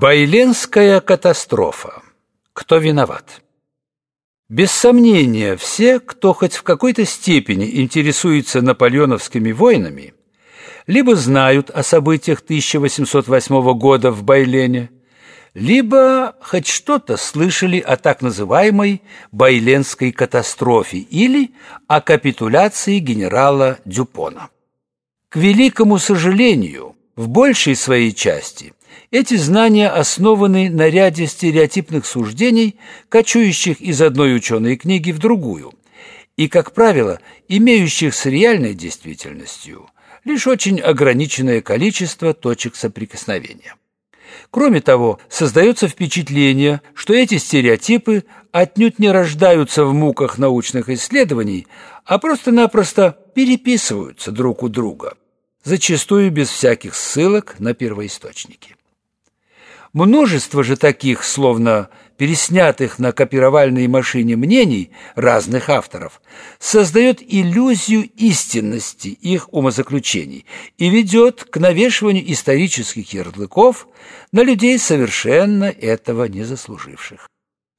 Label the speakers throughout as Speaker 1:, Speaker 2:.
Speaker 1: Байленская катастрофа. Кто виноват? Без сомнения, все, кто хоть в какой-то степени интересуется наполеоновскими войнами, либо знают о событиях 1808 года в Байлене, либо хоть что-то слышали о так называемой Байленской катастрофе или о капитуляции генерала Дюпона. К великому сожалению, в большей своей части эти знания основаны на ряде стереотипных суждений, кочующих из одной ученой книги в другую, и, как правило, имеющих с реальной действительностью лишь очень ограниченное количество точек соприкосновения. Кроме того, создается впечатление, что эти стереотипы отнюдь не рождаются в муках научных исследований, а просто-напросто переписываются друг у друга, зачастую без всяких ссылок на первоисточники. Множество же таких, словно переснятых на копировальной машине мнений разных авторов, создает иллюзию истинности их умозаключений и ведет к навешиванию исторических ярлыков на людей, совершенно этого не заслуживших.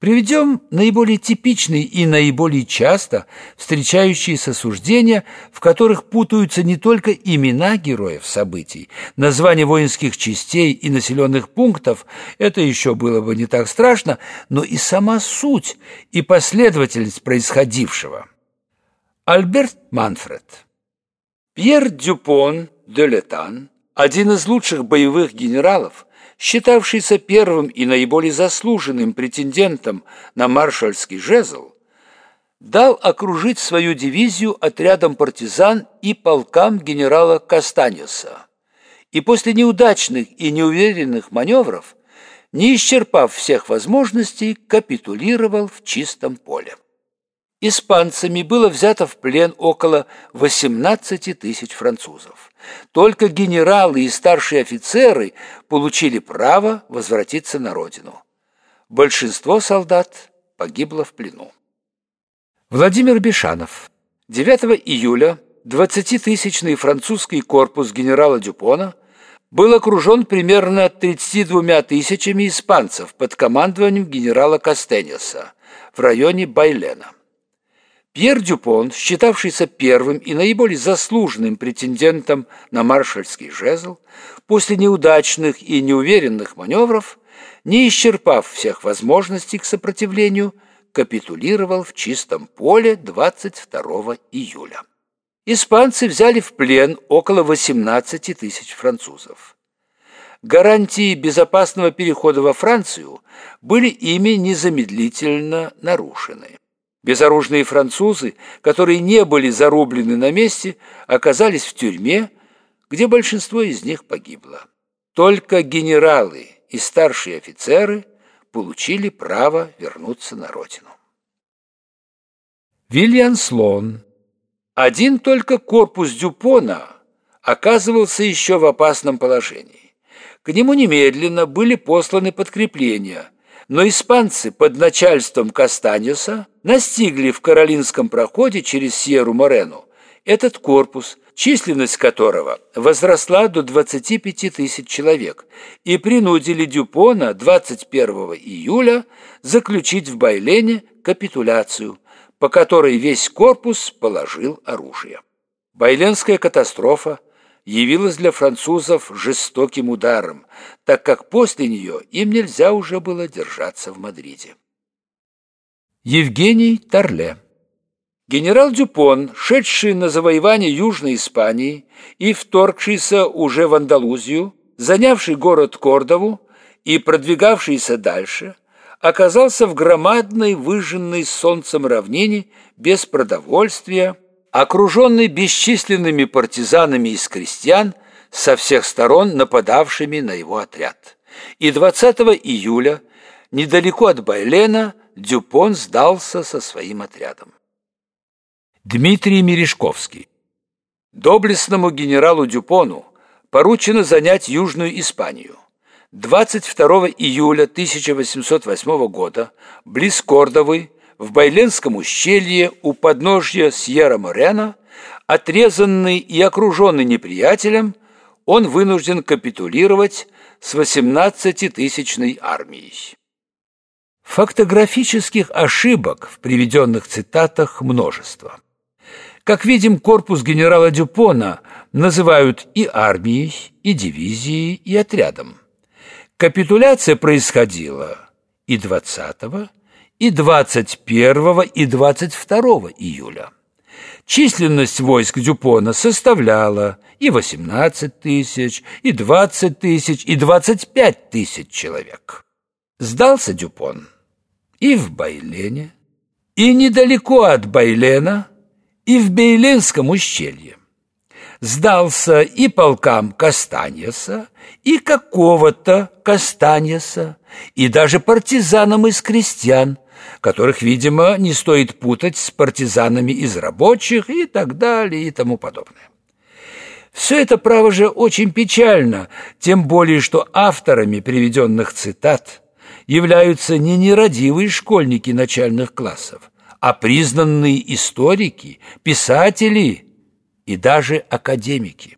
Speaker 1: Приведем наиболее типичные и наиболее часто встречающиеся суждения, в которых путаются не только имена героев событий, названия воинских частей и населенных пунктов, это еще было бы не так страшно, но и сама суть и последовательность происходившего. Альберт Манфред Пьер Дюпон де Летан, один из лучших боевых генералов – считавшийся первым и наиболее заслуженным претендентом на маршальский жезл, дал окружить свою дивизию отрядом партизан и полкам генерала Кастаньоса. И после неудачных и неуверенных маневров, не исчерпав всех возможностей, капитулировал в чистом поле. Испанцами было взято в плен около 18 тысяч французов. Только генералы и старшие офицеры получили право возвратиться на родину. Большинство солдат погибло в плену. Владимир Бешанов. 9 июля 20-тысячный французский корпус генерала Дюпона был окружен примерно 32 тысячами испанцев под командованием генерала Кастенеса в районе Байлена. Пьер Дюпон, считавшийся первым и наиболее заслуженным претендентом на маршальский жезл, после неудачных и неуверенных маневров, не исчерпав всех возможностей к сопротивлению, капитулировал в чистом поле 22 июля. Испанцы взяли в плен около 18 тысяч французов. Гарантии безопасного перехода во Францию были ими незамедлительно нарушены. Безоружные французы, которые не были зарублены на месте, оказались в тюрьме, где большинство из них погибло. Только генералы и старшие офицеры получили право вернуться на родину. Вильян Слон. Один только корпус Дюпона оказывался еще в опасном положении. К нему немедленно были посланы подкрепления – но испанцы под начальством Кастаньоса настигли в Каролинском проходе через Сьерру-Морену этот корпус, численность которого возросла до 25 тысяч человек, и принудили Дюпона 21 июля заключить в Байлене капитуляцию, по которой весь корпус положил оружие. Байленская катастрофа явилась для французов жестоким ударом, так как после нее им нельзя уже было держаться в Мадриде. Евгений Торле Генерал Дюпон, шедший на завоевание Южной Испании и вторгшийся уже в Андалузию, занявший город Кордову и продвигавшийся дальше, оказался в громадной выжженной солнцем равнине без продовольствия, окруженный бесчисленными партизанами из крестьян, со всех сторон нападавшими на его отряд. И 20 июля, недалеко от Байлена, Дюпон сдался со своим отрядом. Дмитрий Мережковский Доблестному генералу Дюпону поручено занять Южную Испанию. 22 июля 1808 года близ Кордовы в Байленском ущелье у подножья Сьерра-Морена, отрезанный и окруженный неприятелем, он вынужден капитулировать с 18-тысячной армией. Фактографических ошибок в приведенных цитатах множество. Как видим, корпус генерала Дюпона называют и армией, и дивизией, и отрядом. Капитуляция происходила и 20, и 21, и 22 июля. Численность войск Дюпона составляла и 18 тысяч, и 20 тысяч, и 25 тысяч человек. Сдался Дюпон и в Байлене, и недалеко от Байлена, и в Бейленском ущелье. Сдался и полкам Кастаньеса, и какого-то Кастаньеса, и даже партизанам из крестьян, которых, видимо, не стоит путать с партизанами из рабочих и так далее и тому подобное. Все это, право же, очень печально, тем более, что авторами приведенных цитат являются не нерадивые школьники начальных классов, а признанные историки, писатели и даже академики.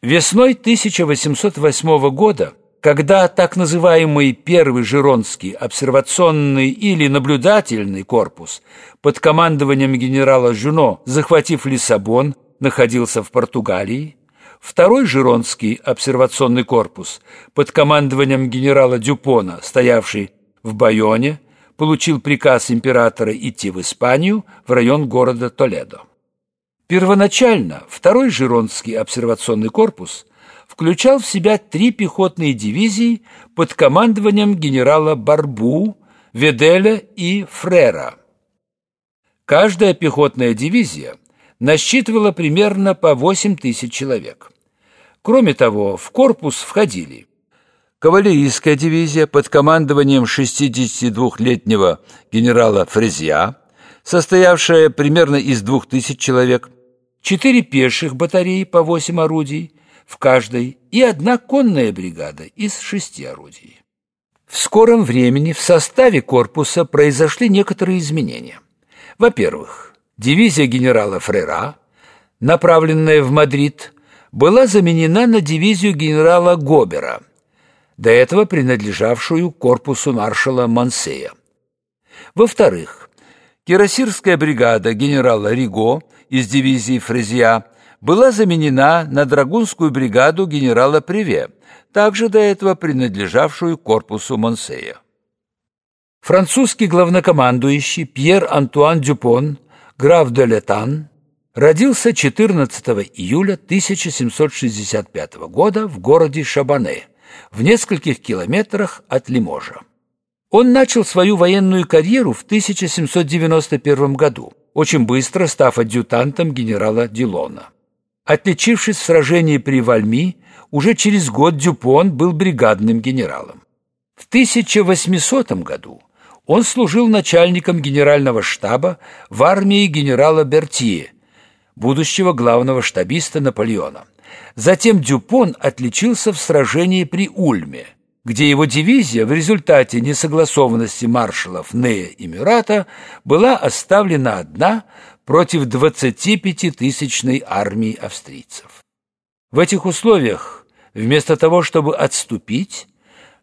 Speaker 1: Весной 1808 года когда так называемый Первый Жиронский обсервационный или наблюдательный корпус под командованием генерала Жуно, захватив Лиссабон, находился в Португалии, Второй Жиронский обсервационный корпус под командованием генерала Дюпона, стоявший в Байоне, получил приказ императора идти в Испанию в район города Толедо. Первоначально Второй Жиронский обсервационный корпус включал в себя три пехотные дивизии под командованием генерала Барбу, Веделя и Фрера. Каждая пехотная дивизия насчитывала примерно по 8 тысяч человек. Кроме того, в корпус входили кавалерийская дивизия под командованием 62-летнего генерала Фрезья, состоявшая примерно из 2000 человек, четыре пеших батареи по 8 орудий в каждой и одна конная бригада из шести орудий. В скором времени в составе корпуса произошли некоторые изменения. Во-первых, дивизия генерала Фрера, направленная в Мадрид, была заменена на дивизию генерала Гобера, до этого принадлежавшую корпусу маршала Мансея. Во-вторых, кирасирская бригада генерала Риго из дивизии Фрезия была заменена на драгунскую бригаду генерала Приве, также до этого принадлежавшую корпусу Монсея. Французский главнокомандующий Пьер Антуан Дюпон, граф де Летан, родился 14 июля 1765 года в городе Шабане, в нескольких километрах от Лиможа. Он начал свою военную карьеру в 1791 году, очень быстро став адъютантом генерала Дилона. Отличившись в сражении при Вальми, уже через год Дюпон был бригадным генералом. В 1800 году он служил начальником генерального штаба в армии генерала Бертье, будущего главного штабиста Наполеона. Затем Дюпон отличился в сражении при Ульме, где его дивизия в результате несогласованности маршалов Нея и Мюрата была оставлена одна против 25-тысячной армии австрийцев. В этих условиях, вместо того, чтобы отступить,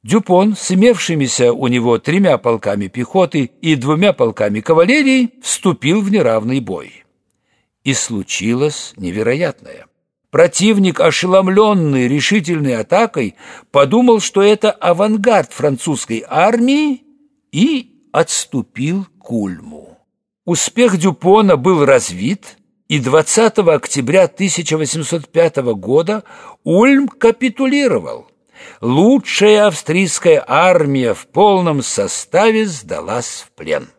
Speaker 1: Дюпон с имевшимися у него тремя полками пехоты и двумя полками кавалерии вступил в неравный бой. И случилось невероятное. Противник, ошеломленный решительной атакой, подумал, что это авангард французской армии и отступил к Ульму. Успех Дюпона был развит, и 20 октября 1805 года Ульм капитулировал. Лучшая австрийская армия в полном составе сдалась в плен.